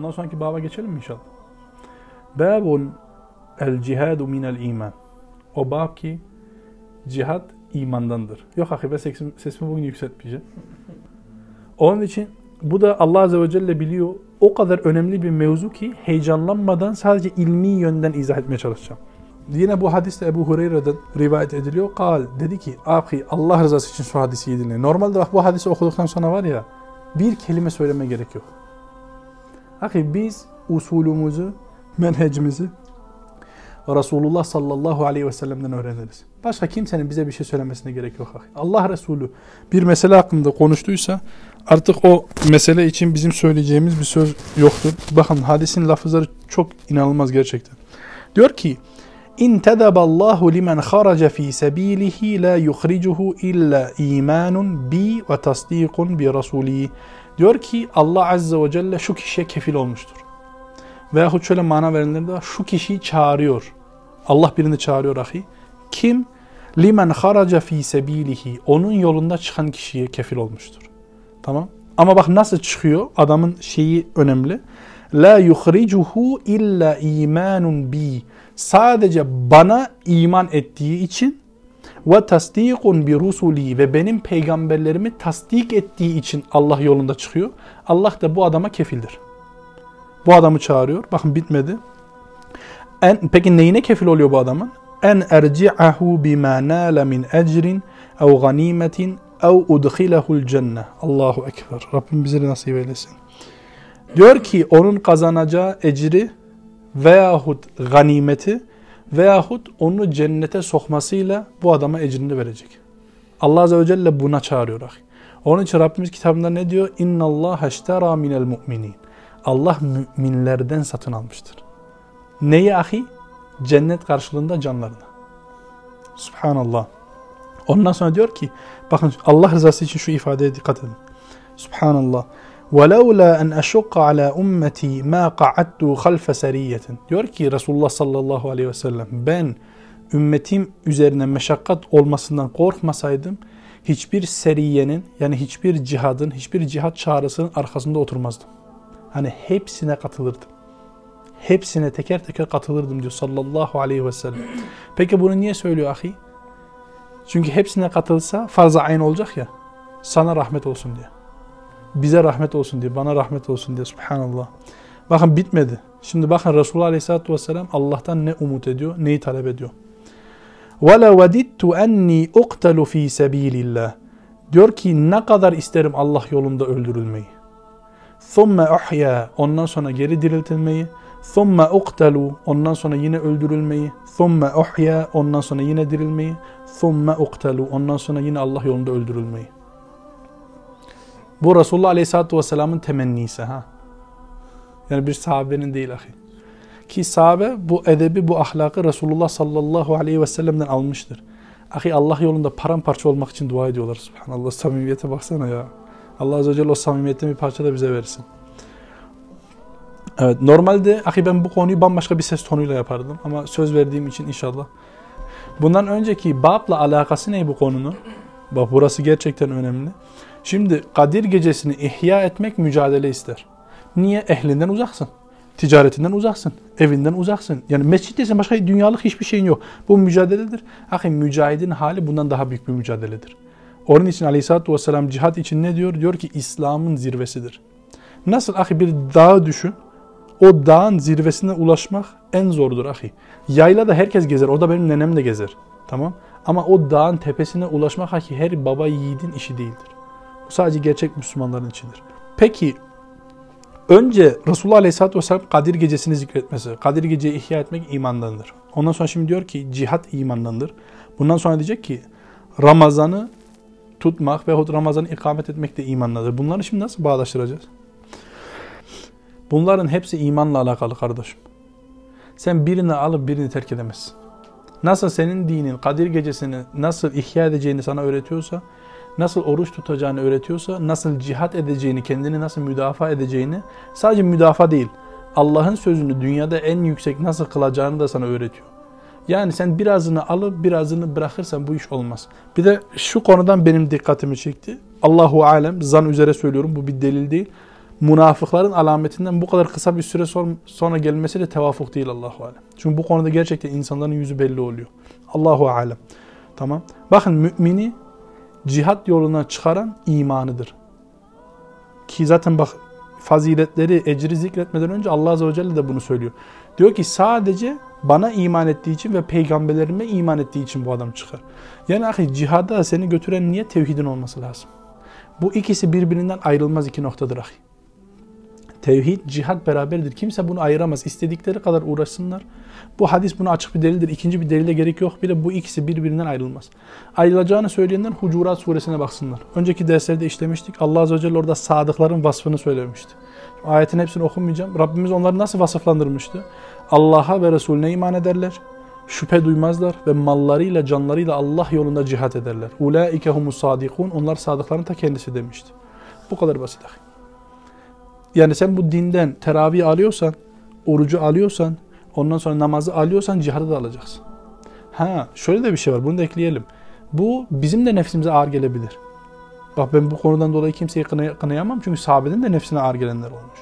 Ondan sonraki baba geçelim mi inşallah? Babun el cihadu minel iman. O bab ki cihad imandandır. Yok ahi ben sesimi, sesimi bugün yükseltmeyeceğim. Onun için bu da Allah Azze ve Celle biliyor. O kadar önemli bir mevzu ki heyecanlanmadan sadece ilmi yönden izah etmeye çalışacağım. Yine bu hadiste Ebu Hureyre'den rivayet ediliyor. Kal dedi ki ahi Allah rızası için şu hadisi dinleyin. Normalde bak bu hadisi okuduktan sonra var ya bir kelime söyleme gerek yok. Ahi biz usulümüzü, menhecimizi Resulullah sallallahu aleyhi ve sellem'den öğreniriz. Başka kimsenin bize bir şey söylemesine gerek yok. Ahi. Allah Resulü bir mesele hakkında konuştuysa artık o mesele için bizim söyleyeceğimiz bir söz yoktur. Bakın hadisin lafızları çok inanılmaz gerçekten. Diyor ki limen kharaca fi sabilihi la yukhricuhu illa imanun bi ve tasdikun bi rasuli. Diyor ki Allah azze ve celle şu kişiye kefil olmuştur. Veyahut şöyle mana verenler de. Şu kişiyi çağırıyor. Allah birini çağırıyor ahi. Kim? Limen kharaca fi sabilihi. Onun yolunda çıkan kişiye kefil olmuştur. Tamam. Ama bak nasıl çıkıyor? Adamın şeyi önemli. La yukhricuhu illa imanun bi. Sadece bana iman ettiği için ve tasdikun bi rusuli ve benim peygamberlerimi tasdik ettiği için Allah yolunda çıkıyor. Allah da bu adama kefildir. Bu adamı çağırıyor. Bakın bitmedi. En, peki neyine kefil oluyor bu adamın? En erci'ahu bima nala min ecrin ev ganimetin ev udkhilehul cenne. Allahu ekber. Rabbim bize nasip eylesin. Diyor ki onun kazanacağı ecri veyahut ganimeti veyahut onu cennete sokmasıyla bu adama ecrini verecek. Allah Azze ve Celle buna çağırıyor. Onun için Rabbimiz kitabında ne diyor? İnna Allah eştera minel mu'minin. Allah müminlerden satın almıştır. Neyi ahi? Cennet karşılığında canlarını. Subhanallah. Ondan sonra diyor ki, bakın Allah rızası için şu ifadeye dikkat edin. Subhanallah. وَلَوْلَا أَنْ أَشُقَّ عَلَى أُمَّتِي مَا قَعَدْتُ خَلْفَ سَرِيَّةٍ Diyor ki Resulullah sallallahu aleyhi ve sellem ben ümmetim üzerine meşakkat olmasından korkmasaydım hiçbir seriyenin yani hiçbir cihadın, hiçbir cihat çağrısının arkasında oturmazdım. Hani hepsine katılırdım. Hepsine teker teker katılırdım diyor sallallahu aleyhi ve sellem. Peki bunu niye söylüyor ahi? Çünkü hepsine katılsa farz-ı ayn olacak ya. Sana rahmet olsun diye. Bize rahmet olsun diye, bana rahmet olsun diye. Subhanallah. Bakın bitmedi. Şimdi bakın Resulullah Aleyhisselatü Vesselam Allah'tan ne umut ediyor, neyi talep ediyor. وَلَا وَدِدْتُ اَنِّي اُقْتَلُ ف۪ي سَب۪يلِ اللّٰهِ Diyor ki ne kadar isterim Allah yolunda öldürülmeyi. ثُمَّ اُحْيَا Ondan sonra geri diriltilmeyi. ثُمَّ اُقْتَلُوا Ondan sonra yine öldürülmeyi. ثُمَّ اُحْيَا Ondan sonra yine dirilmeyi. ثُمَّ اُقْتَلُوا Ondan sonra yine Allah yolunda öldürülmeyi. Bu Resulullah Aleyhisselatü Vesselam'ın temennisi. ha. Yani bir sahabenin değil ahi. Ki sahabe bu edebi, bu ahlakı Resulullah sallallahu aleyhi ve sellem'den almıştır. Ahi Allah yolunda paramparça olmak için dua ediyorlar. Subhanallah samimiyete baksana ya. Allah Azze ve Celle o samimiyetten bir parça da bize versin. Evet normalde ahi ben bu konuyu bambaşka bir ses tonuyla yapardım. Ama söz verdiğim için inşallah. Bundan önceki babla alakası ne bu konunun? Bak burası gerçekten önemli. Şimdi Kadir gecesini ihya etmek mücadele ister. Niye? Ehlinden uzaksın. Ticaretinden uzaksın. Evinden uzaksın. Yani mescittesin başka dünyalık hiçbir şeyin yok. Bu mücadeledir. Ahi mücahidin hali bundan daha büyük bir mücadeledir. Onun için aleyhissalatü vesselam cihat için ne diyor? Diyor ki İslam'ın zirvesidir. Nasıl ahi bir dağı düşün. O dağın zirvesine ulaşmak en zordur ahi. Yayla da herkes gezer. O da benim nenem de gezer. Tamam. Ama o dağın tepesine ulaşmak ahi her baba yiğidin işi değildir. Sadece gerçek Müslümanların içindir. Peki önce Resulullah Aleyhisselatü Vesselam Kadir gecesini zikretmesi, Kadir geceyi ihya etmek imandandır. Ondan sonra şimdi diyor ki cihat imandandır. Bundan sonra diyecek ki Ramazan'ı tutmak veyahut Ramazan'ı ikamet etmek de imandadır. Bunları şimdi nasıl bağdaştıracağız? Bunların hepsi imanla alakalı kardeşim. Sen birini alıp birini terk edemezsin. Nasıl senin dinin Kadir gecesini nasıl ihya edeceğini sana öğretiyorsa, nasıl oruç tutacağını öğretiyorsa, nasıl cihat edeceğini, kendini nasıl müdafaa edeceğini, sadece müdafaa değil, Allah'ın sözünü dünyada en yüksek nasıl kılacağını da sana öğretiyor. Yani sen birazını alıp birazını bırakırsan bu iş olmaz. Bir de şu konudan benim dikkatimi çekti. Allahu alem zan üzere söylüyorum bu bir delil değil. münafıkların alametinden bu kadar kısa bir süre sonra gelmesi de tevafuk değil Allahu alem. Çünkü bu konuda gerçekten insanların yüzü belli oluyor. Allahu alem. Tamam. Bakın mümini cihat yoluna çıkaran imanıdır. Ki zaten bak faziletleri, ecri zikretmeden önce Allah Azze ve Celle de bunu söylüyor. Diyor ki sadece bana iman ettiği için ve peygamberlerime iman ettiği için bu adam çıkar. Yani ahi cihada seni götüren niye tevhidin olması lazım? Bu ikisi birbirinden ayrılmaz iki noktadır ahi. Tevhid, cihat beraberdir. Kimse bunu ayıramaz. İstedikleri kadar uğraşsınlar. Bu hadis buna açık bir delildir. İkinci bir delile gerek yok. Bir de bu ikisi birbirinden ayrılmaz. Ayrılacağını söyleyenler Hucurat suresine baksınlar. Önceki derslerde işlemiştik. Allah Azze ve Celle orada sadıkların vasfını söylemişti. Ayetin hepsini okumayacağım. Rabbimiz onları nasıl vasıflandırmıştı? Allah'a ve Resulüne iman ederler. Şüphe duymazlar ve mallarıyla canlarıyla Allah yolunda cihat ederler. Ulaike humus sadikun. Onlar sadıkların ta kendisi demişti. Bu kadar basit. Yani sen bu dinden teravih alıyorsan, orucu alıyorsan, ondan sonra namazı alıyorsan cihadı da alacaksın. Ha, şöyle de bir şey var. Bunu da ekleyelim. Bu bizim de nefsimize ağır gelebilir. Bak ben bu konudan dolayı kimseyi kınayamam çünkü sahabeden de nefsine ağır gelenler olmuş.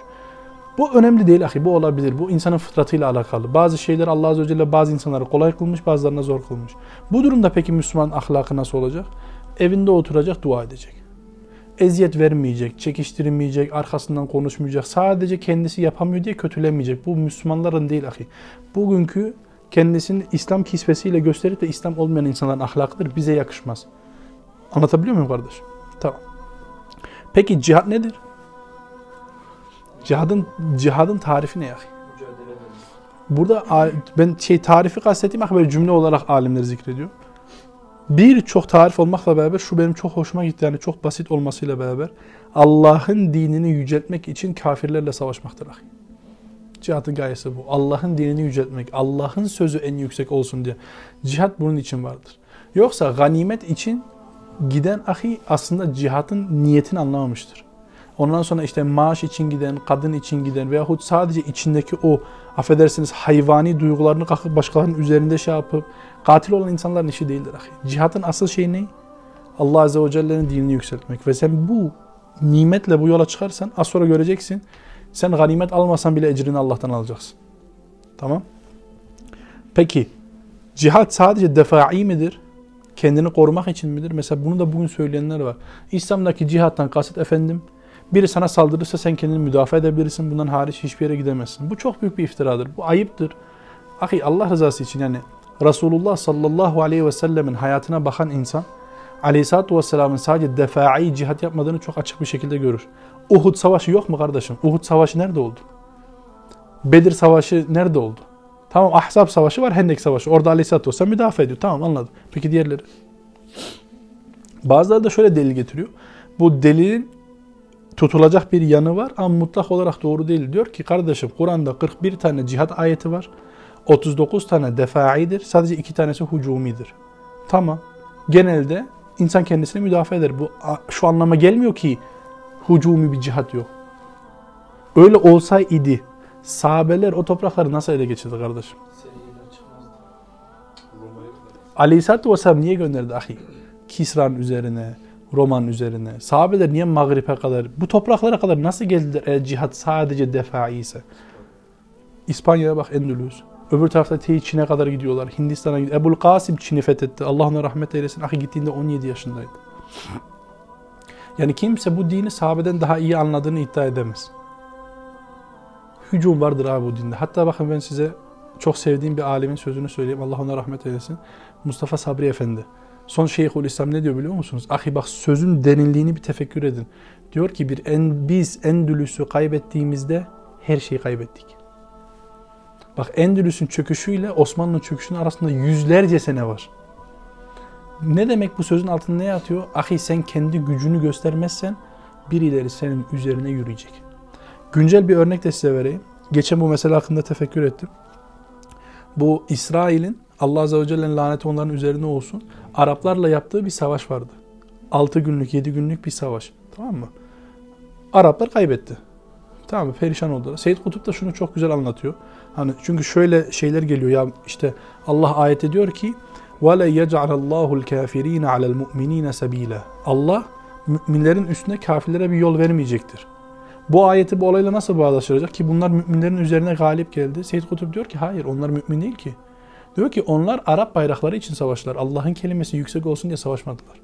Bu önemli değil ahi, bu olabilir. Bu insanın fıtratıyla alakalı. Bazı şeyler Allah Azze ve Celle bazı insanları kolay kılmış, bazılarına zor kılmış. Bu durumda peki Müslüman ahlakı nasıl olacak? Evinde oturacak, dua edecek. Eziyet vermeyecek, çekiştirmeyecek, arkasından konuşmayacak. Sadece kendisi yapamıyor diye kötülemeyecek. Bu Müslümanların değil ahi. Bugünkü kendisini İslam kisvesiyle gösterip de İslam olmayan insanların ahlakıdır. Bize yakışmaz. Anlatabiliyor muyum kardeş? Tamam. Peki cihat nedir? Cihadın cihadın tarifi ne ya? Burada ben şey tarifi kastettiğim böyle cümle olarak alimler zikrediyor. Bir çok tarif olmakla beraber şu benim çok hoşuma gitti yani çok basit olmasıyla beraber Allah'ın dinini yüceltmek için kafirlerle savaşmaktır. Ahi. Cihadın gayesi bu. Allah'ın dinini yüceltmek, Allah'ın sözü en yüksek olsun diye. Cihat bunun için vardır. Yoksa ganimet için giden ahi aslında cihatın niyetini anlamamıştır. Ondan sonra işte maaş için giden, kadın için giden veyahut sadece içindeki o affedersiniz hayvani duygularını kalkıp başkalarının üzerinde şey yapıp katil olan insanların işi değildir. Ahi. Cihatın asıl şeyi ne? Allah Azze ve Celle'nin dinini yükseltmek. Ve sen bu nimetle bu yola çıkarsan az sonra göreceksin. Sen ganimet almasan bile ecrini Allah'tan alacaksın. Tamam. Peki cihat sadece defai midir? Kendini korumak için midir? Mesela bunu da bugün söyleyenler var. İslam'daki cihattan kasıt efendim biri sana saldırırsa sen kendini müdafaa edebilirsin. Bundan hariç hiçbir yere gidemezsin. Bu çok büyük bir iftiradır. Bu ayıptır. Ahi Allah rızası için yani Resulullah sallallahu aleyhi ve sellemin hayatına bakan insan aleyhissalatü vesselamın sadece defai cihat yapmadığını çok açık bir şekilde görür. Uhud savaşı yok mu kardeşim? Uhud savaşı nerede oldu? Bedir savaşı nerede oldu? Tamam Ahzab savaşı var, Hendek savaşı. Orada aleyhissalatü vesselam müdafaa ediyor. Tamam anladım. Peki diğerleri? Bazıları da şöyle delil getiriyor. Bu delilin tutulacak bir yanı var ama mutlak olarak doğru değil. Diyor ki kardeşim Kur'an'da 41 tane cihat ayeti var. 39 tane defaidir. Sadece 2 tanesi hucumidir. Tamam. Genelde insan kendisini müdafaa eder. Bu şu anlama gelmiyor ki hucumi bir cihat yok. Öyle olsaydı sahabeler o toprakları nasıl ele geçirdi kardeşim? Aleyhisselatü Vesselam niye gönderdi ahi? Kisra'nın üzerine, Roman üzerine. Sahabeler niye Mağrib'e kadar, bu topraklara kadar nasıl geldiler eğer cihat sadece defai ise? İspanya'ya bak Endülüs. Öbür tarafta Tey Çin'e kadar gidiyorlar. Hindistan'a gidiyor. Ebul Kasim Çin'i fethetti. Allah ona rahmet eylesin. Ahi gittiğinde 17 yaşındaydı. Yani kimse bu dini sahabeden daha iyi anladığını iddia edemez. Hücum vardır abi bu dinde. Hatta bakın ben size çok sevdiğim bir alimin sözünü söyleyeyim. Allah ona rahmet eylesin. Mustafa Sabri Efendi. Son Şeyhül İslam ne diyor biliyor musunuz? Ahi bak sözün derinliğini bir tefekkür edin. Diyor ki bir en, biz Endülüs'ü kaybettiğimizde her şeyi kaybettik. Bak Endülüs'ün çöküşüyle Osmanlı'nın çöküşünün arasında yüzlerce sene var. Ne demek bu sözün altında ne yatıyor? Ahi sen kendi gücünü göstermezsen birileri senin üzerine yürüyecek. Güncel bir örnek de size vereyim. Geçen bu mesele hakkında tefekkür ettim. Bu İsrail'in Allah Azze ve Celle'nin laneti onların üzerine olsun. Araplarla yaptığı bir savaş vardı. 6 günlük, 7 günlük bir savaş. Tamam mı? Araplar kaybetti. Tamam mı? Perişan oldular. Seyyid Kutup da şunu çok güzel anlatıyor. Hani çünkü şöyle şeyler geliyor ya işte Allah ayet ediyor ki وَلَا يَجْعَلَ اللّٰهُ الْكَافِر۪ينَ عَلَى الْمُؤْمِن۪ينَ سَب۪يلًا Allah müminlerin üstüne kafirlere bir yol vermeyecektir. Bu ayeti bu olayla nasıl bağdaştıracak ki bunlar müminlerin üzerine galip geldi. Seyyid Kutup diyor ki hayır onlar mümin değil ki. Diyor ki onlar Arap bayrakları için savaştılar. Allah'ın kelimesi yüksek olsun diye savaşmadılar.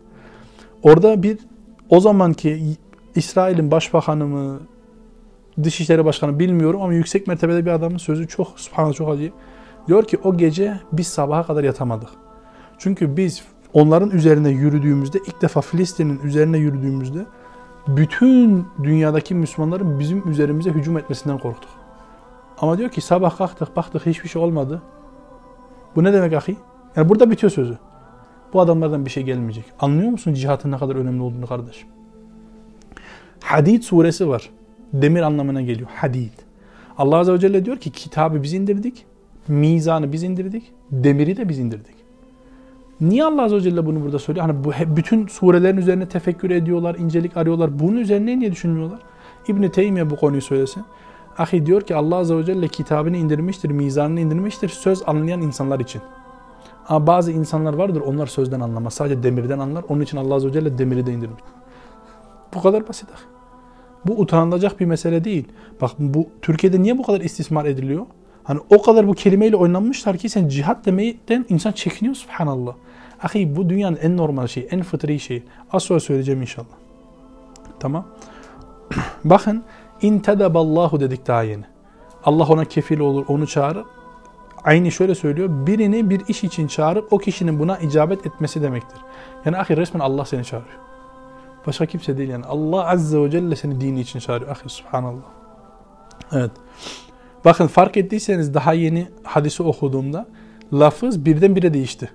Orada bir o zamanki İsrail'in başbakanı mı, Dışişleri Başkanı bilmiyorum ama yüksek mertebede bir adamın sözü çok subhanallah çok acı. Diyor ki o gece biz sabaha kadar yatamadık. Çünkü biz onların üzerine yürüdüğümüzde ilk defa Filistin'in üzerine yürüdüğümüzde bütün dünyadaki Müslümanların bizim üzerimize hücum etmesinden korktuk. Ama diyor ki sabah kalktık baktık hiçbir şey olmadı. Bu ne demek ahi? Yani burada bitiyor sözü. Bu adamlardan bir şey gelmeyecek. Anlıyor musun cihatın ne kadar önemli olduğunu kardeşim? Hadid suresi var. Demir anlamına geliyor. Hadid. Allah Azze ve Celle diyor ki kitabı biz indirdik. Mizanı biz indirdik. Demiri de biz indirdik. Niye Allah Azze ve Celle bunu burada söylüyor? Hani bu bütün surelerin üzerine tefekkür ediyorlar, incelik arıyorlar. Bunun üzerine niye düşünmüyorlar? İbn Teymiye bu konuyu söylesin. Ahi diyor ki Allah Azze ve Celle kitabını indirmiştir, mizanını indirmiştir söz anlayan insanlar için. Ama bazı insanlar vardır onlar sözden anlamaz. Sadece demirden anlar. Onun için Allah Azze ve Celle demiri de indirmiş. Bu kadar basit. Bu utanılacak bir mesele değil. Bak bu Türkiye'de niye bu kadar istismar ediliyor? Hani o kadar bu kelimeyle oynanmışlar ki sen cihat demekten insan çekiniyor subhanallah. Ahi bu dünyanın en normal şeyi, en fıtri şeyi. Az sonra söyleyeceğim inşallah. Tamam. Bakın intedeballahu dedik daha yeni. Allah ona kefil olur, onu çağırır. Aynı şöyle söylüyor. Birini bir iş için çağırıp o kişinin buna icabet etmesi demektir. Yani ahi resmen Allah seni çağırıyor. Başka kimse değil yani. Allah Azze ve Celle seni dini için çağırıyor. Ahi subhanallah. Evet. Bakın fark ettiyseniz daha yeni hadisi okuduğumda lafız birden bire değişti.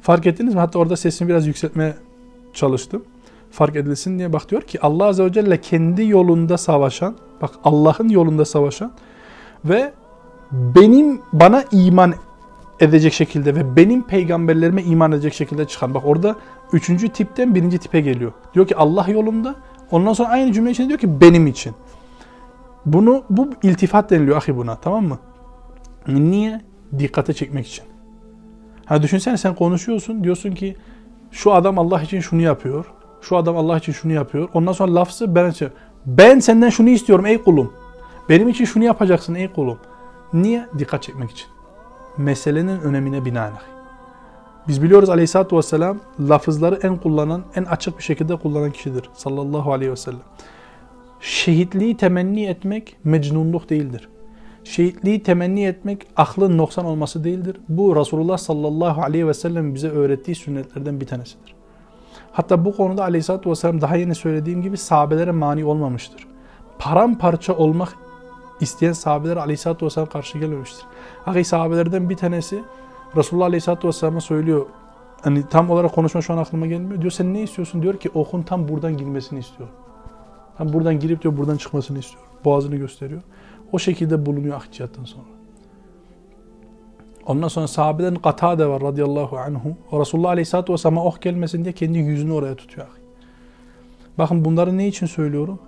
Fark ettiniz mi? Hatta orada sesimi biraz yükseltmeye çalıştım. Fark edilsin diye bak diyor ki Allah Azze ve Celle kendi yolunda savaşan, bak Allah'ın yolunda savaşan ve benim bana iman edecek şekilde ve benim peygamberlerime iman edecek şekilde çıkan. Bak orada üçüncü tipten birinci tipe geliyor. Diyor ki Allah yolunda. Ondan sonra aynı cümle içinde diyor ki benim için. Bunu bu iltifat deniliyor ahi buna tamam mı? Niye? Dikkate çekmek için. Ha düşünsene sen konuşuyorsun diyorsun ki şu adam Allah için şunu yapıyor. Şu adam Allah için şunu yapıyor. Ondan sonra lafzı ben ben senden şunu istiyorum ey kulum. Benim için şunu yapacaksın ey kulum. Niye? Dikkat çekmek için. Meselenin önemine binaen. Biz biliyoruz aleyhissalatü vesselam lafızları en kullanan, en açık bir şekilde kullanan kişidir. Sallallahu aleyhi ve sellem. Şehitliği temenni etmek mecnunluk değildir. Şehitliği temenni etmek aklın noksan olması değildir. Bu Resulullah sallallahu aleyhi ve sellem bize öğrettiği sünnetlerden bir tanesidir. Hatta bu konuda aleyhissalatü vesselam daha yeni söylediğim gibi sahabelere mani olmamıştır. Paramparça olmak isteyen sahabeler aleyhissalatü vesselam karşı gelmemiştir. Ahi sahabelerden bir tanesi Resulullah aleyhissalatü vesselam'a söylüyor. Hani tam olarak konuşma şu an aklıma gelmiyor. Diyor sen ne istiyorsun? Diyor ki okun tam buradan girmesini istiyor. Tam buradan girip diyor buradan çıkmasını istiyor. Boğazını gösteriyor. O şekilde bulunuyor akciyattan sonra. Ondan sonra sahabeden Katade var radıyallahu anhu. O Resulullah aleyhissalatü vesselam'a oh gelmesin diye kendi yüzünü oraya tutuyor. Bakın bunları ne için söylüyorum?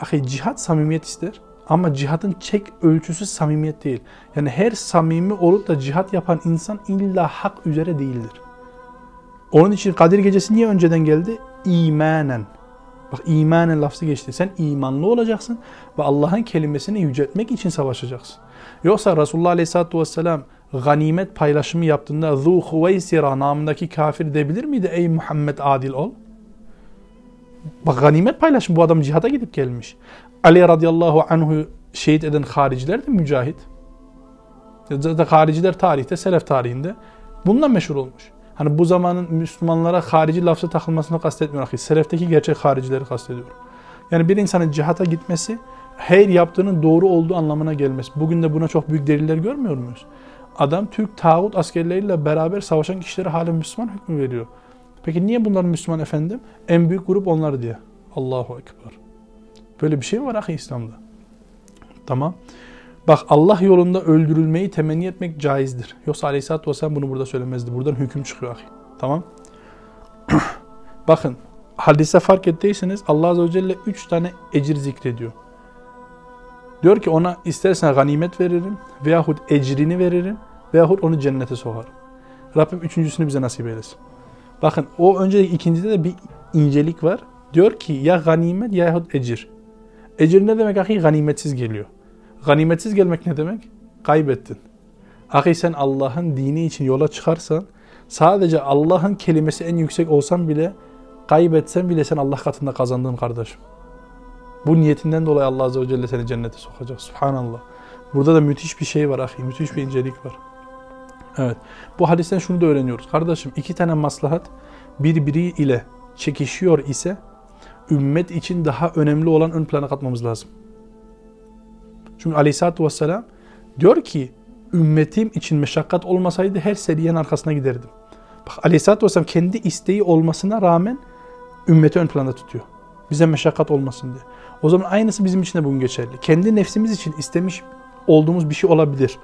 Ahi cihat samimiyet ister. Ama cihadın çek ölçüsü samimiyet değil. Yani her samimi olup da cihat yapan insan illa hak üzere değildir. Onun için Kadir Gecesi niye önceden geldi? İmanen. Bak imanen lafzı geçti. Sen imanlı olacaksın ve Allah'ın kelimesini yüceltmek için savaşacaksın. Yoksa Resulullah Aleyhisselatü Vesselam ganimet paylaşımı yaptığında Zu Huveysira namındaki kafir debilir miydi? Ey Muhammed adil ol. Bak ganimet paylaşımı bu adam cihada gidip gelmiş. Ali radıyallahu anhu şehit eden hariciler de mücahit. Zaten hariciler tarihte, selef tarihinde bundan meşhur olmuş. Hani bu zamanın Müslümanlara harici lafzı takılmasını kastetmiyorum. Selefteki gerçek haricileri kastediyorum. Yani bir insanın cihata gitmesi her yaptığının doğru olduğu anlamına gelmez. Bugün de buna çok büyük deliller görmüyor muyuz? Adam Türk tağut askerleriyle beraber savaşan kişilere hala Müslüman hükmü veriyor. Peki niye bunlar Müslüman efendim? En büyük grup onlar diye. Allahu Ekber. Böyle bir şey mi var ahi İslam'da? Tamam. Bak Allah yolunda öldürülmeyi temenni etmek caizdir. Yoksa Aleyhisselatü Vesselam bunu burada söylemezdi. Buradan hüküm çıkıyor ahi. Tamam. Bakın hadise fark ettiyseniz Allah Azze ve Celle üç tane ecir zikrediyor. Diyor ki ona istersen ganimet veririm veyahut ecrini veririm veyahut onu cennete sokarım. Rabbim üçüncüsünü bize nasip eylesin. Bakın o önce ikincide de bir incelik var. Diyor ki ya ganimet yahut ecir. Ecir ne demek ahi? Ganimetsiz geliyor. Ganimetsiz gelmek ne demek? Kaybettin. Ahi sen Allah'ın dini için yola çıkarsan sadece Allah'ın kelimesi en yüksek olsan bile kaybetsen bile sen Allah katında kazandın kardeşim. Bu niyetinden dolayı Allah Azze ve Celle seni cennete sokacak. Subhanallah. Burada da müthiş bir şey var ahi. Müthiş bir incelik var. Evet. Bu hadisten şunu da öğreniyoruz. Kardeşim iki tane maslahat birbiri ile çekişiyor ise ümmet için daha önemli olan ön plana katmamız lazım. Çünkü aleyhissalatü vesselam diyor ki ümmetim için meşakkat olmasaydı her seriyenin arkasına giderdim. Bak aleyhissalatü vesselam kendi isteği olmasına rağmen ümmeti ön planda tutuyor. Bize meşakkat olmasın diye. O zaman aynısı bizim için de bugün geçerli. Kendi nefsimiz için istemiş olduğumuz bir şey olabilir.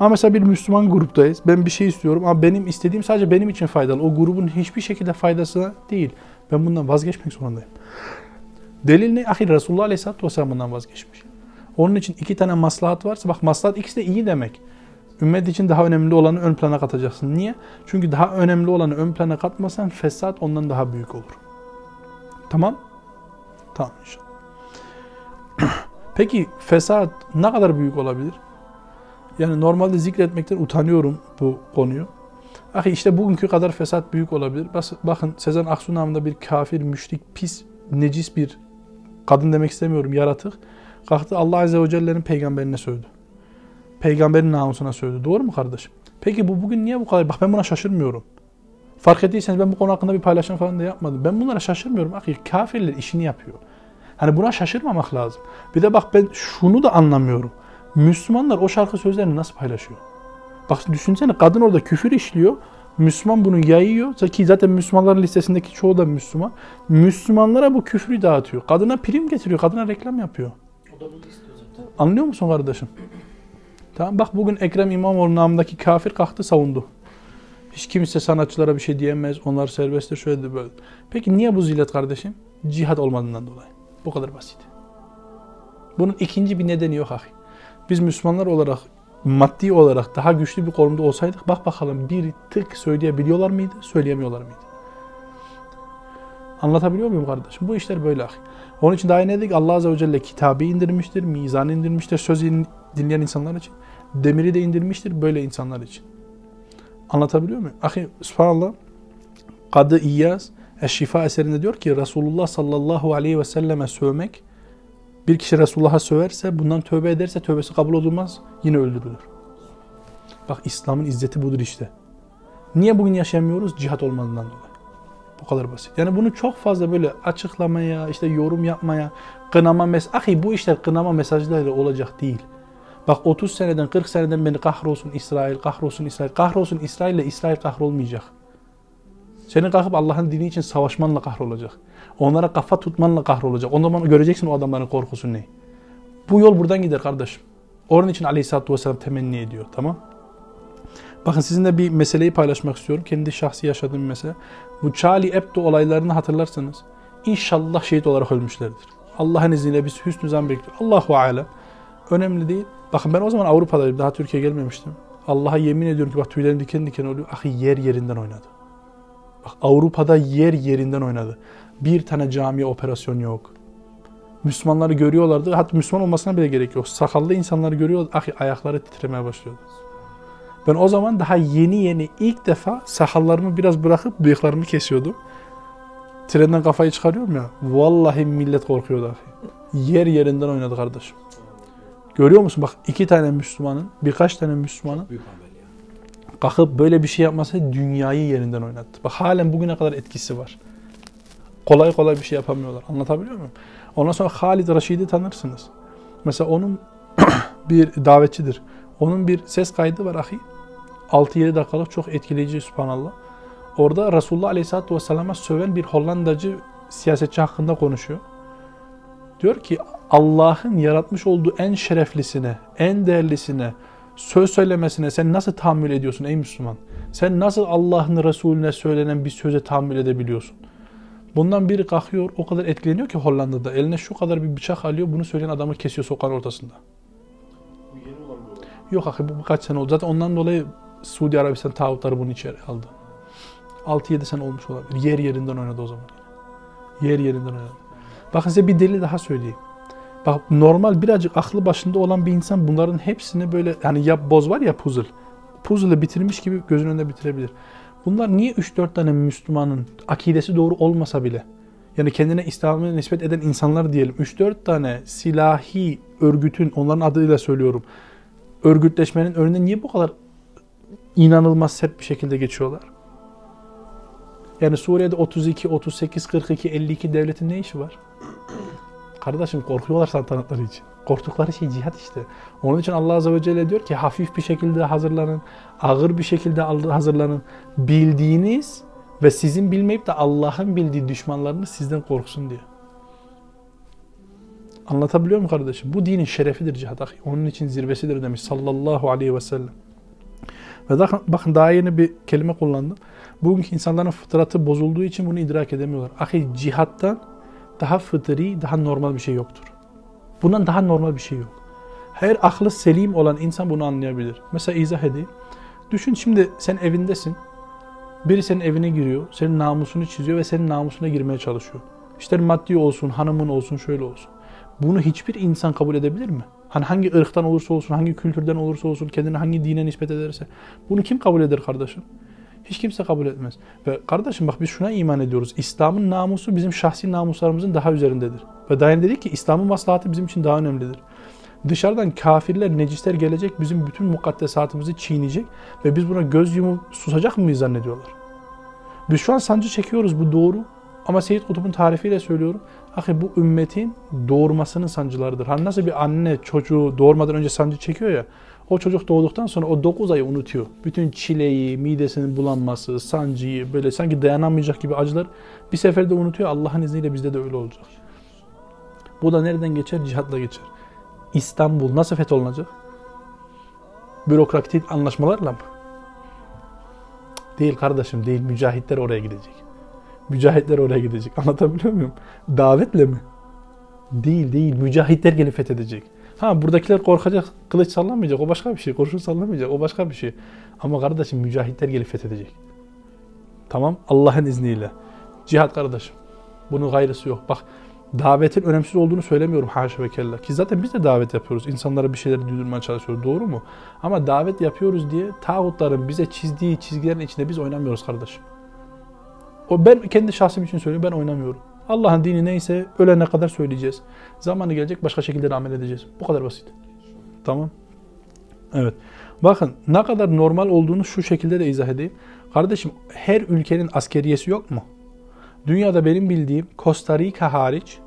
Ama mesela bir Müslüman gruptayız. Ben bir şey istiyorum ama benim istediğim sadece benim için faydalı. O grubun hiçbir şekilde faydasına değil. Ben bundan vazgeçmek zorundayım. Delil ne? Ahir Resulullah Aleyhisselatü Vesselam bundan vazgeçmiş. Onun için iki tane maslahat varsa bak maslahat ikisi de iyi demek. Ümmet için daha önemli olanı ön plana katacaksın. Niye? Çünkü daha önemli olanı ön plana katmasan fesat ondan daha büyük olur. Tamam? Tamam inşallah. Peki fesat ne kadar büyük olabilir? Yani normalde zikretmekten utanıyorum bu konuyu. Ahi işte bugünkü kadar fesat büyük olabilir. Bakın Sezen Aksu namında bir kafir, müşrik, pis, necis bir kadın demek istemiyorum, yaratık. Kalktı Allah Azze ve Celle'nin peygamberine sövdü. Peygamberin namusuna sövdü. Doğru mu kardeşim? Peki bu bugün niye bu kadar? Bak ben buna şaşırmıyorum. Fark ettiyseniz ben bu konu hakkında bir paylaşım falan da yapmadım. Ben bunlara şaşırmıyorum. Ahi kafirler işini yapıyor. Hani buna şaşırmamak lazım. Bir de bak ben şunu da anlamıyorum. Müslümanlar o şarkı sözlerini nasıl paylaşıyor? Bak düşünsene kadın orada küfür işliyor. Müslüman bunu yayıyor. Ki zaten Müslümanların listesindeki çoğu da Müslüman. Müslümanlara bu küfrü dağıtıyor. Kadına prim getiriyor. Kadına reklam yapıyor. O da bunu istiyor zaten. Anlıyor musun kardeşim? Tamam bak bugün Ekrem İmamoğlu namındaki kafir kalktı savundu. Hiç kimse sanatçılara bir şey diyemez. Onlar serbesttir şöyle de böyle. Peki niye bu zillet kardeşim? Cihat olmadığından dolayı. Bu kadar basit. Bunun ikinci bir nedeni yok ahi. Biz Müslümanlar olarak maddi olarak daha güçlü bir konumda olsaydık bak bakalım bir tık söyleyebiliyorlar mıydı, söyleyemiyorlar mıydı? Anlatabiliyor muyum kardeşim? Bu işler böyle. Onun için daha ne dedik? Allah Azze ve Celle kitabı indirmiştir, mizanı indirmiştir söz dinleyen insanlar için. Demiri de indirmiştir böyle insanlar için. Anlatabiliyor muyum? Ahi subhanallah Kadı İyaz Eşşifa eserinde diyor ki Resulullah sallallahu aleyhi ve selleme sövmek bir kişi Resulullah'a söverse bundan tövbe ederse tövbesi kabul olmaz yine öldürülür. Bak İslam'ın izzeti budur işte. Niye bugün yaşamıyoruz? Cihat olmadığından dolayı. Bu kadar basit. Yani bunu çok fazla böyle açıklamaya, işte yorum yapmaya, kınama mes Ahi bu işler kınama mesajlarıyla olacak değil. Bak 30 seneden 40 seneden beni kahrolsun İsrail, kahrolsun İsrail, kahrolsun İsrail ile İsrail kahrolmayacak. Senin kalkıp Allah'ın dini için savaşmanla kahrolacak. Onlara kafa tutmanla kahrolacak. O zaman göreceksin o adamların korkusu ne. Bu yol buradan gider kardeşim. Onun için Aleyhisselatü Vesselam temenni ediyor. Tamam Bakın sizinle bir meseleyi paylaşmak istiyorum. Kendi şahsi yaşadığım bir mesele. Bu Charlie Hebdo olaylarını hatırlarsanız inşallah şehit olarak ölmüşlerdir. Allah'ın izniyle biz hüsnü zan bekliyoruz. Allahu alem. Önemli değil. Bakın ben o zaman Avrupa'daydım. Daha Türkiye'ye gelmemiştim. Allah'a yemin ediyorum ki bak tüylerim diken diken oluyor. Ahi yer yerinden oynadı. Avrupa'da yer yerinden oynadı. Bir tane cami operasyon yok. Müslümanları görüyorlardı. Hatta Müslüman olmasına bile gerek yok. Sakallı insanları görüyor. Ayakları titremeye başlıyordu. Ben o zaman daha yeni yeni ilk defa sakallarımı biraz bırakıp bıyıklarımı kesiyordum. Trenden kafayı çıkarıyorum ya. Vallahi millet korkuyordu. Yer yerinden oynadı kardeşim. Görüyor musun? Bak iki tane Müslümanın, birkaç tane Müslümanın kalkıp böyle bir şey yapması dünyayı yerinden oynattı. Bak halen bugüne kadar etkisi var. Kolay kolay bir şey yapamıyorlar. Anlatabiliyor muyum? Ondan sonra Halid Raşid'i tanırsınız. Mesela onun bir davetçidir. Onun bir ses kaydı var ahi. 6-7 dakikalık çok etkileyici subhanallah. Orada Resulullah Aleyhisselatü Vesselam'a söven bir Hollandacı siyasetçi hakkında konuşuyor. Diyor ki Allah'ın yaratmış olduğu en şereflisine, en değerlisine, söz söylemesine sen nasıl tahammül ediyorsun ey Müslüman? Sen nasıl Allah'ın Resulüne söylenen bir söze tahammül edebiliyorsun? Bundan biri kalkıyor o kadar etkileniyor ki Hollanda'da. Eline şu kadar bir bıçak alıyor bunu söyleyen adamı kesiyor sokağın ortasında. Yok akı bu birkaç sene oldu. Zaten ondan dolayı Suudi Arabistan tağutları bunu içeri aldı. 6-7 sene olmuş olabilir. Yer yerinden oynadı o zaman. Yer yerinden oynadı. Bakın size bir delil daha söyleyeyim. Bak normal birazcık aklı başında olan bir insan bunların hepsini böyle yani ya boz var ya puzzle. Puzzle'ı bitirmiş gibi gözünün önünde bitirebilir. Bunlar niye 3-4 tane Müslümanın akidesi doğru olmasa bile yani kendine İslam'ı nispet eden insanlar diyelim 3-4 tane silahi örgütün onların adıyla söylüyorum örgütleşmenin önünde niye bu kadar inanılmaz sert bir şekilde geçiyorlar? Yani Suriye'de 32, 38, 42, 52 devletin ne işi var? Kardeşim korkuyorlar saltanatları için. Korktukları şey cihat işte. Onun için Allah Azze ve Celle diyor ki hafif bir şekilde hazırlanın, ağır bir şekilde hazırlanın. Bildiğiniz ve sizin bilmeyip de Allah'ın bildiği düşmanlarını sizden korksun diye. Anlatabiliyor muyum kardeşim? Bu dinin şerefidir cihat. Onun için zirvesidir demiş sallallahu aleyhi ve sellem. Ve bakın, bakın daha yeni bir kelime kullandım. Bugünkü insanların fıtratı bozulduğu için bunu idrak edemiyorlar. Ahi cihattan daha fıtri, daha normal bir şey yoktur. Bundan daha normal bir şey yok. Her aklı selim olan insan bunu anlayabilir. Mesela izah edeyim. Düşün şimdi sen evindesin. Biri senin evine giriyor, senin namusunu çiziyor ve senin namusuna girmeye çalışıyor. İşte maddi olsun, hanımın olsun, şöyle olsun. Bunu hiçbir insan kabul edebilir mi? Hani hangi ırktan olursa olsun, hangi kültürden olursa olsun, kendini hangi dine nispet ederse. Bunu kim kabul eder kardeşim? Hiç kimse kabul etmez. Ve kardeşim bak biz şuna iman ediyoruz. İslam'ın namusu bizim şahsi namuslarımızın daha üzerindedir. Ve dayan dedik ki İslam'ın maslahatı bizim için daha önemlidir. Dışarıdan kafirler, necisler gelecek, bizim bütün mukaddesatımızı çiğneyecek ve biz buna göz yumup susacak mıyız zannediyorlar. Biz şu an sancı çekiyoruz, bu doğru. Ama Seyyid Kutub'un tarifiyle söylüyorum. Ahi bu ümmetin doğurmasının sancılarıdır. Hani nasıl bir anne çocuğu doğurmadan önce sancı çekiyor ya. O çocuk doğduktan sonra o 9 ayı unutuyor. Bütün çileyi, midesinin bulanması, sancıyı, böyle sanki dayanamayacak gibi acılar bir seferde unutuyor. Allah'ın izniyle bizde de öyle olacak. Bu da nereden geçer? Cihatla geçer. İstanbul nasıl fetholunacak? Bürokratik anlaşmalarla mı? Değil kardeşim değil. Mücahitler oraya gidecek. Mücahitler oraya gidecek. Anlatabiliyor muyum? Davetle mi? Değil değil. Mücahitler gelip fethedecek. Ha buradakiler korkacak, kılıç sallamayacak. O başka bir şey. Kurşun sallamayacak. O başka bir şey. Ama kardeşim mücahitler gelip fethedecek. Tamam? Allah'ın izniyle. Cihat kardeşim. Bunun gayrısı yok. Bak davetin önemsiz olduğunu söylemiyorum haşa ve kella. Ki zaten biz de davet yapıyoruz. İnsanlara bir şeyleri duyurmaya çalışıyoruz. Doğru mu? Ama davet yapıyoruz diye tağutların bize çizdiği çizgilerin içinde biz oynamıyoruz kardeşim. O ben kendi şahsım için söylüyorum. Ben oynamıyorum. Allah'ın dini neyse ölene kadar söyleyeceğiz. Zamanı gelecek başka şekilde amel edeceğiz. Bu kadar basit. Tamam. Evet. Bakın ne kadar normal olduğunu şu şekilde de izah edeyim. Kardeşim her ülkenin askeriyesi yok mu? Dünyada benim bildiğim Costa Rica hariç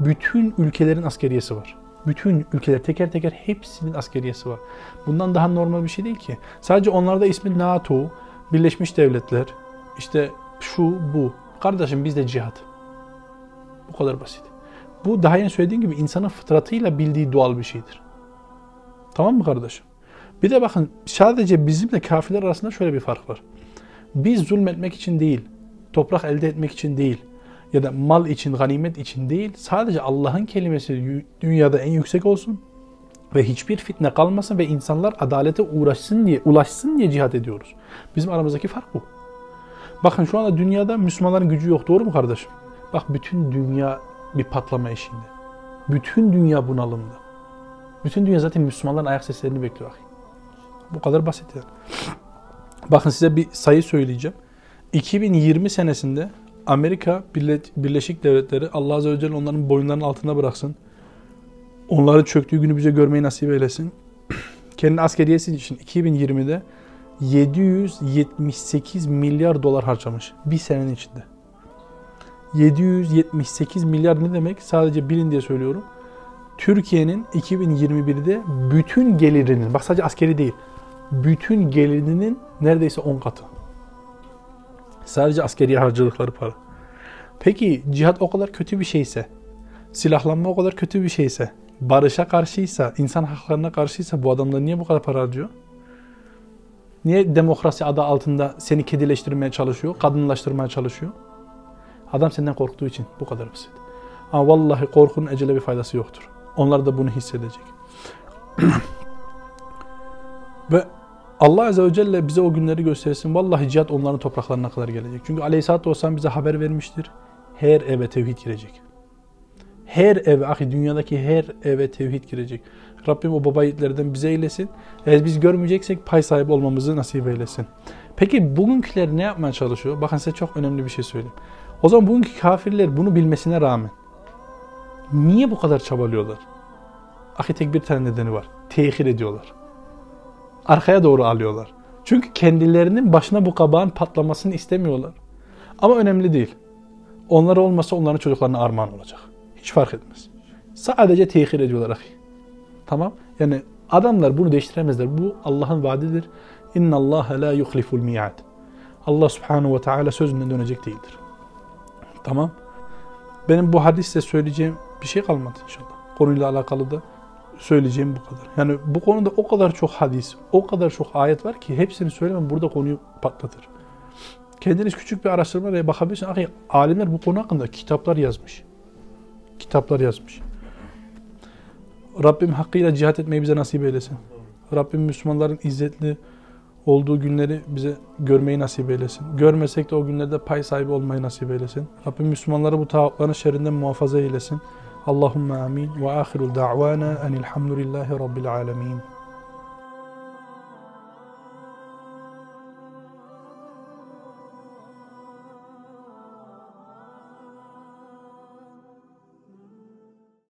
bütün ülkelerin askeriyesi var. Bütün ülkeler teker teker hepsinin askeriyesi var. Bundan daha normal bir şey değil ki. Sadece onlarda ismi NATO, Birleşmiş Devletler, işte şu bu. Kardeşim bizde cihat. Bu kadar basit. Bu daha yeni söylediğim gibi insanın fıtratıyla bildiği doğal bir şeydir. Tamam mı kardeşim? Bir de bakın sadece bizimle kafirler arasında şöyle bir fark var. Biz zulmetmek için değil, toprak elde etmek için değil ya da mal için, ganimet için değil, sadece Allah'ın kelimesi dünyada en yüksek olsun ve hiçbir fitne kalmasın ve insanlar adalete uğraşsın diye, ulaşsın diye cihat ediyoruz. Bizim aramızdaki fark bu. Bakın şu anda dünyada Müslümanların gücü yok. Doğru mu kardeşim? Bak bütün dünya bir patlama eşiğinde. Bütün dünya bunalımda. Bütün dünya zaten Müslümanların ayak seslerini bekliyor. Bu kadar basit yani. Bakın size bir sayı söyleyeceğim. 2020 senesinde Amerika Birleşik Devletleri Allah Azze ve Celle onların boyunlarının altında bıraksın. Onların çöktüğü günü bize görmeyi nasip eylesin. Kendi askeriyesi için 2020'de 778 milyar dolar harcamış bir senenin içinde. 778 milyar ne demek? Sadece bilin diye söylüyorum. Türkiye'nin 2021'de bütün gelirinin, bak sadece askeri değil, bütün gelirinin neredeyse 10 katı. Sadece askeri harcadıkları para. Peki cihat o kadar kötü bir şeyse, silahlanma o kadar kötü bir şeyse, barışa karşıysa, insan haklarına karşıysa bu adamlar niye bu kadar para harcıyor? Niye demokrasi adı altında seni kedileştirmeye çalışıyor, kadınlaştırmaya çalışıyor? Adam senden korktuğu için bu kadar basit. Ama vallahi korkunun ecele bir faydası yoktur. Onlar da bunu hissedecek. Ve Allah Azze ve Celle bize o günleri göstersin. Vallahi cihat onların topraklarına kadar gelecek. Çünkü Aleyhisselatü Vesselam bize haber vermiştir. Her eve tevhid girecek. Her eve, ahi dünyadaki her eve tevhid girecek. Rabbim o baba yiğitlerden bize eylesin. Eğer biz görmeyeceksek pay sahibi olmamızı nasip eylesin. Peki bugünküler ne yapmaya çalışıyor? Bakın size çok önemli bir şey söyleyeyim. O zaman bugünkü kafirler bunu bilmesine rağmen niye bu kadar çabalıyorlar? Ahi tek bir tane nedeni var. Tehir ediyorlar. Arkaya doğru alıyorlar. Çünkü kendilerinin başına bu kabağın patlamasını istemiyorlar. Ama önemli değil. Onlar olmasa onların çocuklarına armağan olacak. Hiç fark etmez. Sadece tehir ediyorlar ahi. Tamam? Yani adamlar bunu değiştiremezler. Bu Allah'ın vaadidir. İnna Allah la yuhliful mi'ad. Allah Subhanahu ve Teala sözünden dönecek değildir. Tamam? Benim bu hadiste söyleyeceğim bir şey kalmadı inşallah. Konuyla alakalı da söyleyeceğim bu kadar. Yani bu konuda o kadar çok hadis, o kadar çok ayet var ki hepsini söylemem burada konuyu patlatır. Kendiniz küçük bir araştırmaya bakabilirsiniz. Ahi, alimler bu konu hakkında kitaplar yazmış. Kitaplar yazmış. Rabbim hakkıyla cihat etmeyi bize nasip eylesin. Rabbim Müslümanların izzetli olduğu günleri bize görmeyi nasip eylesin. Görmesek de o günlerde pay sahibi olmayı nasip eylesin. Rabbim Müslümanları bu tağutların şerrinden muhafaza eylesin. Allahümme amin ve ahirul da'vana enilhamdülillahi rabbil alemin.